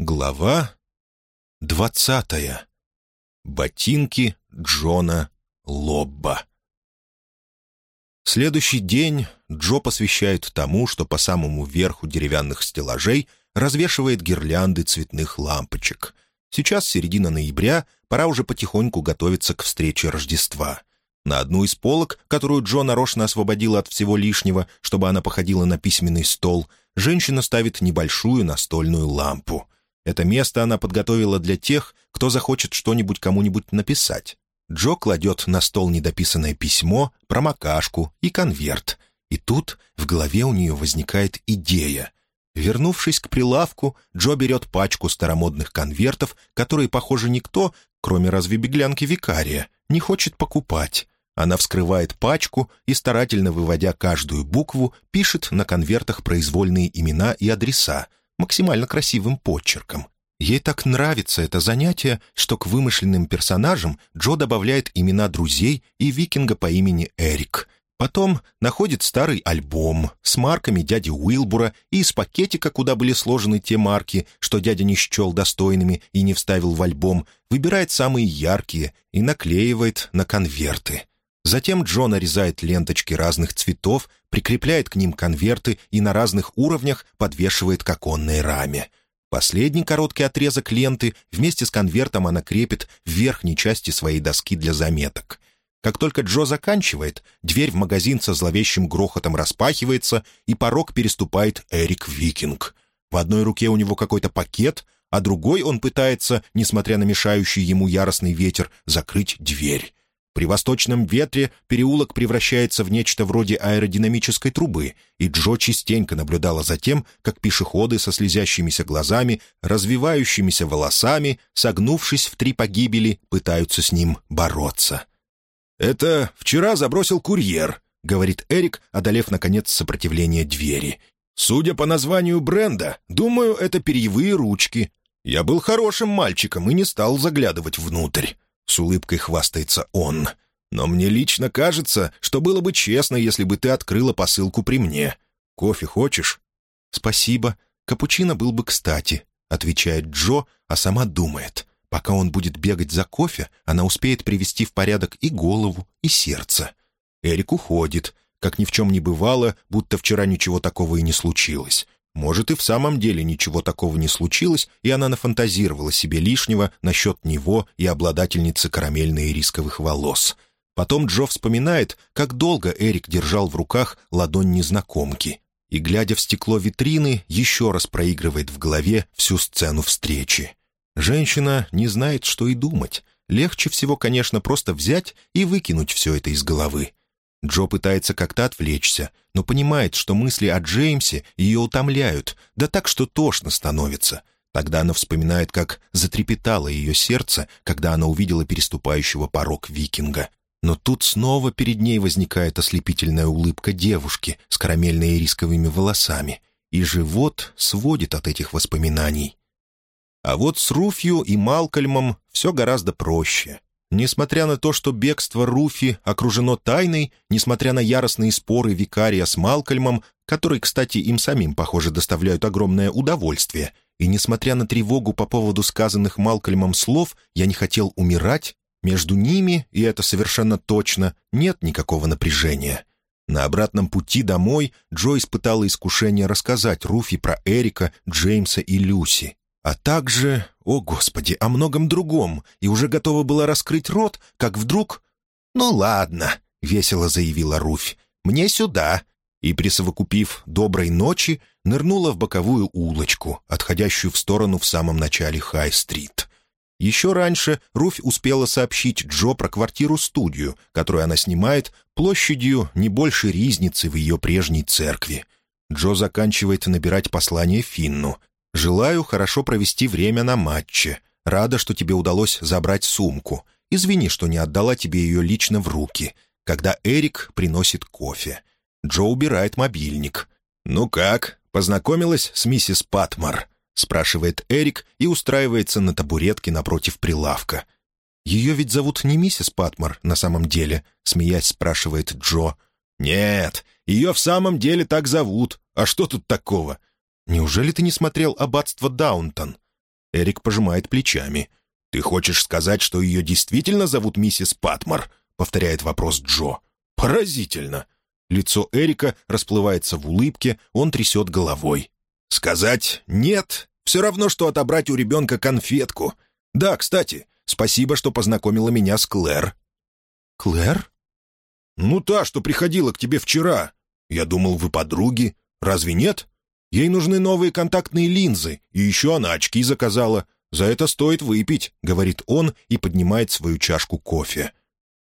Глава двадцатая. Ботинки Джона Лобба. Следующий день Джо посвящает тому, что по самому верху деревянных стеллажей развешивает гирлянды цветных лампочек. Сейчас середина ноября, пора уже потихоньку готовиться к встрече Рождества. На одну из полок, которую Джо нарочно освободила от всего лишнего, чтобы она походила на письменный стол, женщина ставит небольшую настольную лампу. Это место она подготовила для тех, кто захочет что-нибудь кому-нибудь написать. Джо кладет на стол недописанное письмо, промокашку и конверт. И тут в голове у нее возникает идея. Вернувшись к прилавку, Джо берет пачку старомодных конвертов, которые, похоже, никто, кроме разве беглянки викария, не хочет покупать. Она вскрывает пачку и, старательно выводя каждую букву, пишет на конвертах произвольные имена и адреса, максимально красивым почерком. Ей так нравится это занятие, что к вымышленным персонажам Джо добавляет имена друзей и викинга по имени Эрик. Потом находит старый альбом с марками дяди Уилбура и из пакетика, куда были сложены те марки, что дядя не счел достойными и не вставил в альбом, выбирает самые яркие и наклеивает на конверты. Затем Джо нарезает ленточки разных цветов, прикрепляет к ним конверты и на разных уровнях подвешивает к оконной раме. Последний короткий отрезок ленты вместе с конвертом она крепит в верхней части своей доски для заметок. Как только Джо заканчивает, дверь в магазин со зловещим грохотом распахивается, и порог переступает Эрик Викинг. В одной руке у него какой-то пакет, а другой он пытается, несмотря на мешающий ему яростный ветер, закрыть дверь. При восточном ветре переулок превращается в нечто вроде аэродинамической трубы, и Джо частенько наблюдала за тем, как пешеходы со слезящимися глазами, развивающимися волосами, согнувшись в три погибели, пытаются с ним бороться. «Это вчера забросил курьер», — говорит Эрик, одолев, наконец, сопротивление двери. «Судя по названию бренда, думаю, это перьевые ручки. Я был хорошим мальчиком и не стал заглядывать внутрь. С улыбкой хвастается он. «Но мне лично кажется, что было бы честно, если бы ты открыла посылку при мне. Кофе хочешь?» «Спасибо. Капучино был бы кстати», — отвечает Джо, а сама думает. Пока он будет бегать за кофе, она успеет привести в порядок и голову, и сердце. Эрик уходит. Как ни в чем не бывало, будто вчера ничего такого и не случилось. Может, и в самом деле ничего такого не случилось, и она нафантазировала себе лишнего насчет него и обладательницы карамельно-ирисковых волос. Потом Джо вспоминает, как долго Эрик держал в руках ладонь незнакомки, и, глядя в стекло витрины, еще раз проигрывает в голове всю сцену встречи. Женщина не знает, что и думать. Легче всего, конечно, просто взять и выкинуть все это из головы. Джо пытается как-то отвлечься, но понимает, что мысли о Джеймсе ее утомляют, да так, что тошно становится. Тогда она вспоминает, как затрепетало ее сердце, когда она увидела переступающего порог викинга. Но тут снова перед ней возникает ослепительная улыбка девушки с карамельно-ирисковыми волосами, и живот сводит от этих воспоминаний. А вот с Руфью и Малкольмом все гораздо проще — Несмотря на то, что бегство Руфи окружено тайной, несмотря на яростные споры викария с Малкольмом, которые, кстати, им самим, похоже, доставляют огромное удовольствие, и несмотря на тревогу по поводу сказанных Малкольмом слов «я не хотел умирать», между ними, и это совершенно точно, нет никакого напряжения. На обратном пути домой Джо испытала искушение рассказать Руфи про Эрика, Джеймса и Люси а также, о господи, о многом другом, и уже готова была раскрыть рот, как вдруг... «Ну ладно», — весело заявила Руфь, — «мне сюда». И, присовокупив «доброй ночи», нырнула в боковую улочку, отходящую в сторону в самом начале Хай-стрит. Еще раньше Руфь успела сообщить Джо про квартиру-студию, которую она снимает, площадью не больше ризницы в ее прежней церкви. Джо заканчивает набирать послание Финну. Желаю хорошо провести время на матче. Рада, что тебе удалось забрать сумку. Извини, что не отдала тебе ее лично в руки. Когда Эрик приносит кофе. Джо убирает мобильник. «Ну как, познакомилась с миссис Патмар?» спрашивает Эрик и устраивается на табуретке напротив прилавка. «Ее ведь зовут не миссис Патмар на самом деле?» смеясь спрашивает Джо. «Нет, ее в самом деле так зовут. А что тут такого? «Неужели ты не смотрел «Аббатство Даунтон»?» Эрик пожимает плечами. «Ты хочешь сказать, что ее действительно зовут миссис Патмор?» — повторяет вопрос Джо. «Поразительно!» Лицо Эрика расплывается в улыбке, он трясет головой. «Сказать «нет» — все равно, что отобрать у ребенка конфетку. Да, кстати, спасибо, что познакомила меня с Клэр». «Клэр?» «Ну, та, что приходила к тебе вчера. Я думал, вы подруги. Разве нет? Ей нужны новые контактные линзы, и еще она очки заказала. За это стоит выпить», — говорит он и поднимает свою чашку кофе.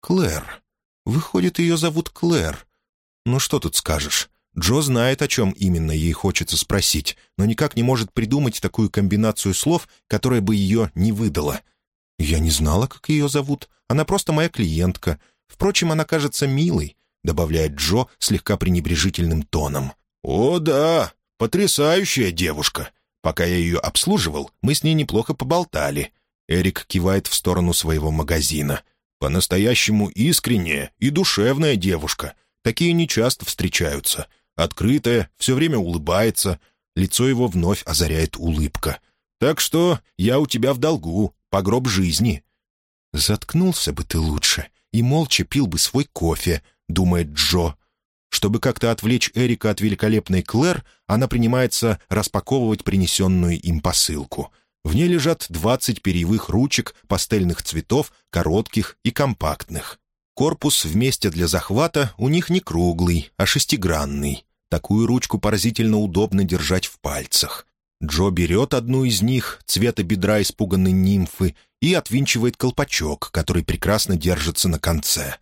«Клэр. Выходит, ее зовут Клэр. Ну что тут скажешь? Джо знает, о чем именно ей хочется спросить, но никак не может придумать такую комбинацию слов, которая бы ее не выдала. «Я не знала, как ее зовут. Она просто моя клиентка. Впрочем, она кажется милой», — добавляет Джо слегка пренебрежительным тоном. «О, да, потрясающая девушка. Пока я ее обслуживал, мы с ней неплохо поболтали». Эрик кивает в сторону своего магазина. «По-настоящему искренняя и душевная девушка. Такие нечасто встречаются. Открытая, все время улыбается. Лицо его вновь озаряет улыбка. Так что я у тебя в долгу, по гроб жизни». «Заткнулся бы ты лучше и молча пил бы свой кофе», — думает Джо. Чтобы как-то отвлечь Эрика от великолепной Клэр, она принимается распаковывать принесенную им посылку. В ней лежат двадцать перьевых ручек пастельных цветов, коротких и компактных. Корпус вместе для захвата у них не круглый, а шестигранный. Такую ручку поразительно удобно держать в пальцах. Джо берет одну из них, цвета бедра испуганной нимфы, и отвинчивает колпачок, который прекрасно держится на конце.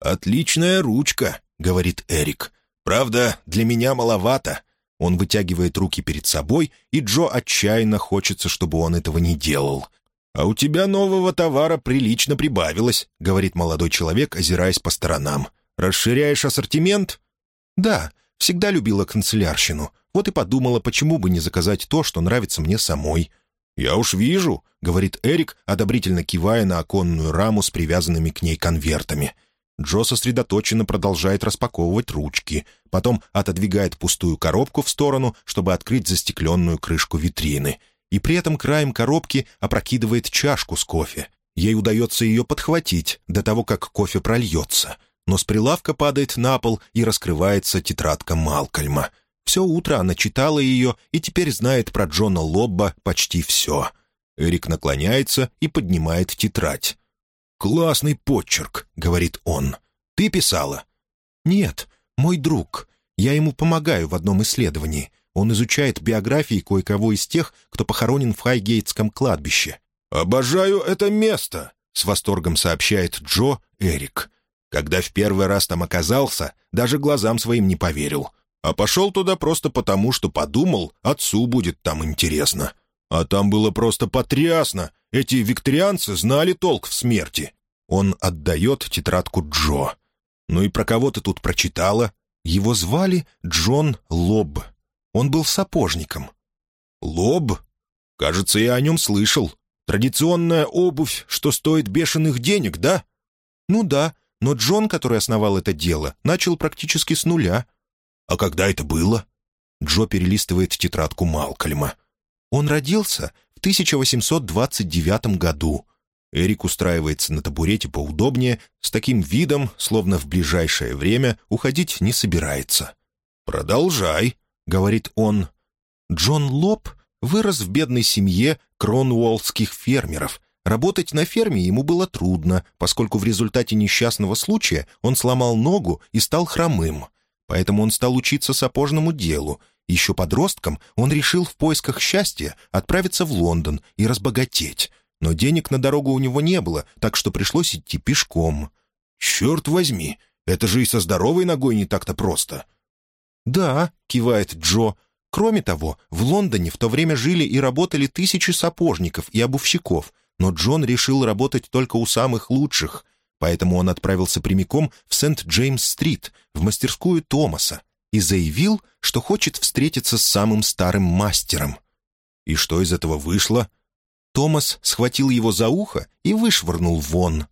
«Отличная ручка», — говорит Эрик. «Правда, для меня маловато». Он вытягивает руки перед собой, и Джо отчаянно хочется, чтобы он этого не делал. «А у тебя нового товара прилично прибавилось», — говорит молодой человек, озираясь по сторонам. «Расширяешь ассортимент?» «Да, всегда любила канцелярщину. Вот и подумала, почему бы не заказать то, что нравится мне самой». «Я уж вижу», — говорит Эрик, одобрительно кивая на оконную раму с привязанными к ней конвертами. Джо сосредоточенно продолжает распаковывать ручки, потом отодвигает пустую коробку в сторону, чтобы открыть застекленную крышку витрины — и при этом краем коробки опрокидывает чашку с кофе. Ей удается ее подхватить до того, как кофе прольется. Но с прилавка падает на пол и раскрывается тетрадка Малкольма. Все утро она читала ее и теперь знает про Джона Лобба почти все. Эрик наклоняется и поднимает тетрадь. «Классный почерк», — говорит он. «Ты писала?» «Нет, мой друг. Я ему помогаю в одном исследовании. Он изучает биографии кое-кого из тех, кто похоронен в Хайгейтском кладбище. «Обожаю это место!» — с восторгом сообщает Джо Эрик. Когда в первый раз там оказался, даже глазам своим не поверил. А пошел туда просто потому, что подумал, отцу будет там интересно. А там было просто потрясно. Эти викторианцы знали толк в смерти. Он отдает тетрадку Джо. «Ну и про кого ты тут прочитала?» Его звали Джон Лобб. Он был сапожником. «Лоб? Кажется, я о нем слышал. Традиционная обувь, что стоит бешеных денег, да?» «Ну да, но Джон, который основал это дело, начал практически с нуля». «А когда это было?» Джо перелистывает тетрадку Малкольма. «Он родился в 1829 году». Эрик устраивается на табурете поудобнее, с таким видом, словно в ближайшее время уходить не собирается. «Продолжай», говорит он. Джон Лоб вырос в бедной семье кронуоллских фермеров. Работать на ферме ему было трудно, поскольку в результате несчастного случая он сломал ногу и стал хромым. Поэтому он стал учиться сапожному делу. Еще подростком он решил в поисках счастья отправиться в Лондон и разбогатеть. Но денег на дорогу у него не было, так что пришлось идти пешком. «Черт возьми, это же и со здоровой ногой не так-то просто», «Да», — кивает Джо. «Кроме того, в Лондоне в то время жили и работали тысячи сапожников и обувщиков, но Джон решил работать только у самых лучших, поэтому он отправился прямиком в Сент-Джеймс-стрит, в мастерскую Томаса, и заявил, что хочет встретиться с самым старым мастером. И что из этого вышло? Томас схватил его за ухо и вышвырнул вон.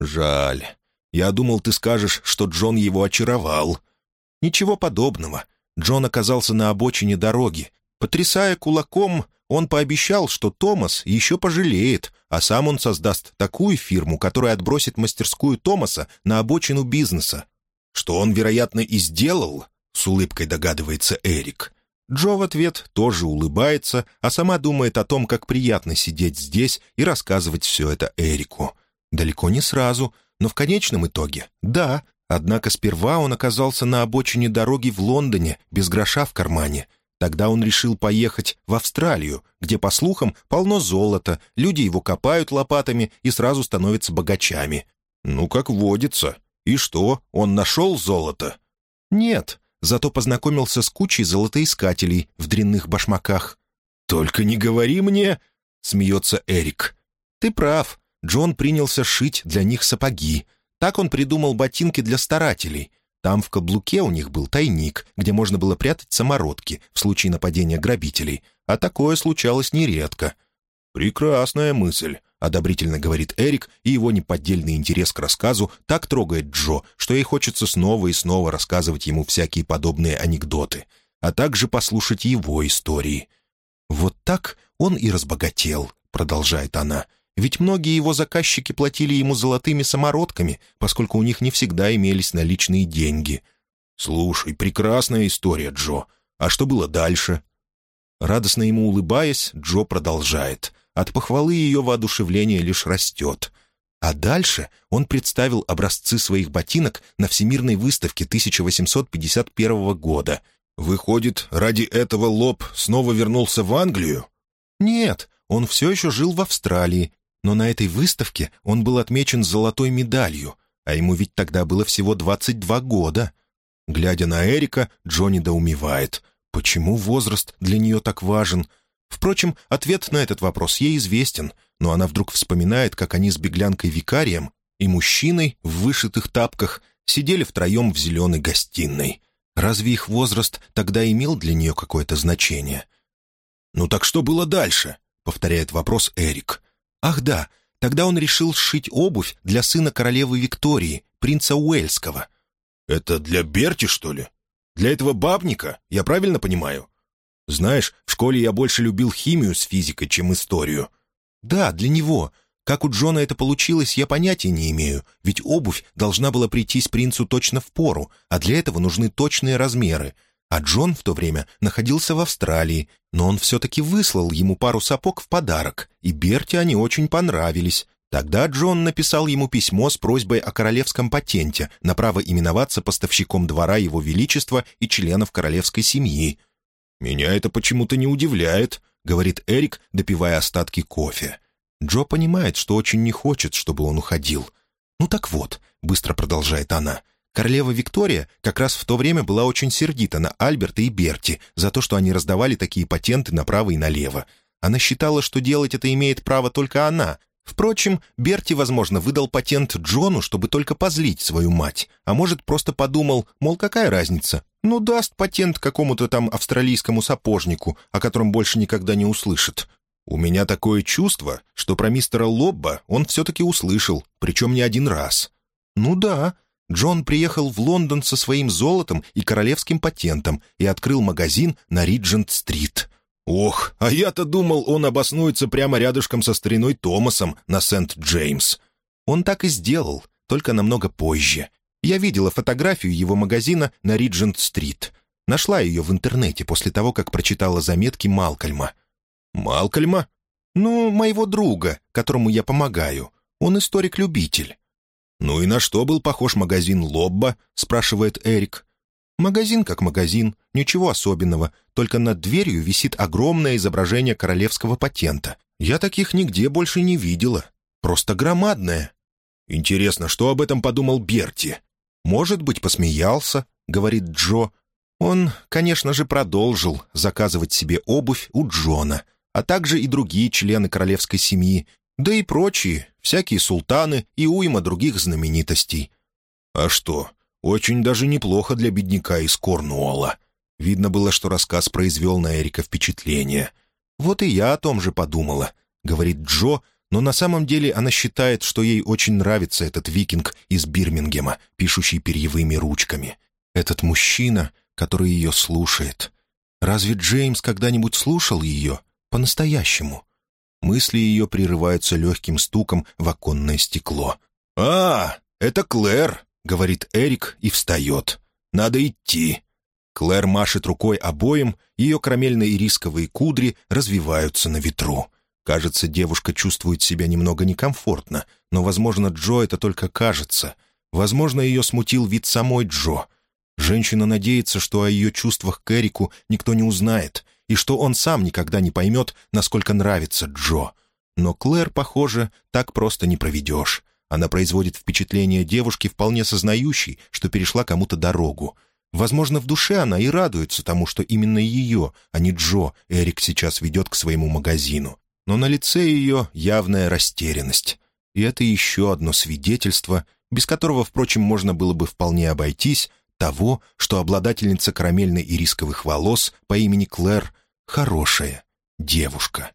«Жаль. Я думал, ты скажешь, что Джон его очаровал». Ничего подобного. Джон оказался на обочине дороги. Потрясая кулаком, он пообещал, что Томас еще пожалеет, а сам он создаст такую фирму, которая отбросит мастерскую Томаса на обочину бизнеса. Что он, вероятно, и сделал, с улыбкой догадывается Эрик. Джо в ответ тоже улыбается, а сама думает о том, как приятно сидеть здесь и рассказывать все это Эрику. Далеко не сразу, но в конечном итоге — да. Однако сперва он оказался на обочине дороги в Лондоне, без гроша в кармане. Тогда он решил поехать в Австралию, где, по слухам, полно золота, люди его копают лопатами и сразу становятся богачами. Ну, как водится. И что, он нашел золото? Нет, зато познакомился с кучей золотоискателей в дрянных башмаках. «Только не говори мне!» — смеется Эрик. «Ты прав. Джон принялся шить для них сапоги. Так он придумал ботинки для старателей. Там в каблуке у них был тайник, где можно было прятать самородки в случае нападения грабителей, а такое случалось нередко. «Прекрасная мысль», — одобрительно говорит Эрик, и его неподдельный интерес к рассказу так трогает Джо, что ей хочется снова и снова рассказывать ему всякие подобные анекдоты, а также послушать его истории. «Вот так он и разбогател», — продолжает она, — ведь многие его заказчики платили ему золотыми самородками, поскольку у них не всегда имелись наличные деньги. «Слушай, прекрасная история, Джо. А что было дальше?» Радостно ему улыбаясь, Джо продолжает. От похвалы ее воодушевление лишь растет. А дальше он представил образцы своих ботинок на Всемирной выставке 1851 года. Выходит, ради этого Лоб снова вернулся в Англию? Нет, он все еще жил в Австралии но на этой выставке он был отмечен золотой медалью, а ему ведь тогда было всего 22 года. Глядя на Эрика, Джонни доумевает, почему возраст для нее так важен. Впрочем, ответ на этот вопрос ей известен, но она вдруг вспоминает, как они с беглянкой-викарием и мужчиной в вышитых тапках сидели втроем в зеленой гостиной. Разве их возраст тогда имел для нее какое-то значение? «Ну так что было дальше?» — повторяет вопрос Эрик. Ах да, тогда он решил сшить обувь для сына королевы Виктории, принца Уэльского. «Это для Берти, что ли? Для этого бабника, я правильно понимаю?» «Знаешь, в школе я больше любил химию с физикой, чем историю». «Да, для него. Как у Джона это получилось, я понятия не имею, ведь обувь должна была прийтись принцу точно в пору, а для этого нужны точные размеры. А Джон в то время находился в Австралии, но он все-таки выслал ему пару сапог в подарок, и Берти они очень понравились. Тогда Джон написал ему письмо с просьбой о королевском патенте на право именоваться поставщиком двора его величества и членов королевской семьи. «Меня это почему-то не удивляет», — говорит Эрик, допивая остатки кофе. Джо понимает, что очень не хочет, чтобы он уходил. «Ну так вот», — быстро продолжает она, — Королева Виктория как раз в то время была очень сердита на Альберта и Берти за то, что они раздавали такие патенты направо и налево. Она считала, что делать это имеет право только она. Впрочем, Берти, возможно, выдал патент Джону, чтобы только позлить свою мать, а может, просто подумал, мол, какая разница? Ну, даст патент какому-то там австралийскому сапожнику, о котором больше никогда не услышит. У меня такое чувство, что про мистера Лобба он все-таки услышал, причем не один раз. Ну да, Джон приехал в Лондон со своим золотом и королевским патентом и открыл магазин на Риджент-стрит. Ох, а я-то думал, он обоснуется прямо рядышком со стариной Томасом на Сент-Джеймс. Он так и сделал, только намного позже. Я видела фотографию его магазина на Риджент-стрит. Нашла ее в интернете после того, как прочитала заметки Малкольма. «Малкольма?» «Ну, моего друга, которому я помогаю. Он историк-любитель». «Ну и на что был похож магазин Лобба?» — спрашивает Эрик. «Магазин как магазин, ничего особенного, только над дверью висит огромное изображение королевского патента. Я таких нигде больше не видела. Просто громадное». «Интересно, что об этом подумал Берти?» «Может быть, посмеялся», — говорит Джо. Он, конечно же, продолжил заказывать себе обувь у Джона, а также и другие члены королевской семьи, да и прочие, всякие султаны и уйма других знаменитостей. А что, очень даже неплохо для бедняка из Корнуолла. Видно было, что рассказ произвел на Эрика впечатление. «Вот и я о том же подумала», — говорит Джо, но на самом деле она считает, что ей очень нравится этот викинг из Бирмингема, пишущий перьевыми ручками. Этот мужчина, который ее слушает. Разве Джеймс когда-нибудь слушал ее? По-настоящему. Мысли ее прерываются легким стуком в оконное стекло. «А, это Клэр!» — говорит Эрик и встает. «Надо идти». Клэр машет рукой обоим, ее карамельно-ирисковые кудри развиваются на ветру. Кажется, девушка чувствует себя немного некомфортно, но, возможно, Джо это только кажется. Возможно, ее смутил вид самой Джо. Женщина надеется, что о ее чувствах к Эрику никто не узнает, и что он сам никогда не поймет, насколько нравится Джо. Но Клэр, похоже, так просто не проведешь. Она производит впечатление девушки, вполне сознающей, что перешла кому-то дорогу. Возможно, в душе она и радуется тому, что именно ее, а не Джо, Эрик сейчас ведет к своему магазину. Но на лице ее явная растерянность. И это еще одно свидетельство, без которого, впрочем, можно было бы вполне обойтись, того, что обладательница карамельно-ирисковых волос по имени Клэр — хорошая девушка.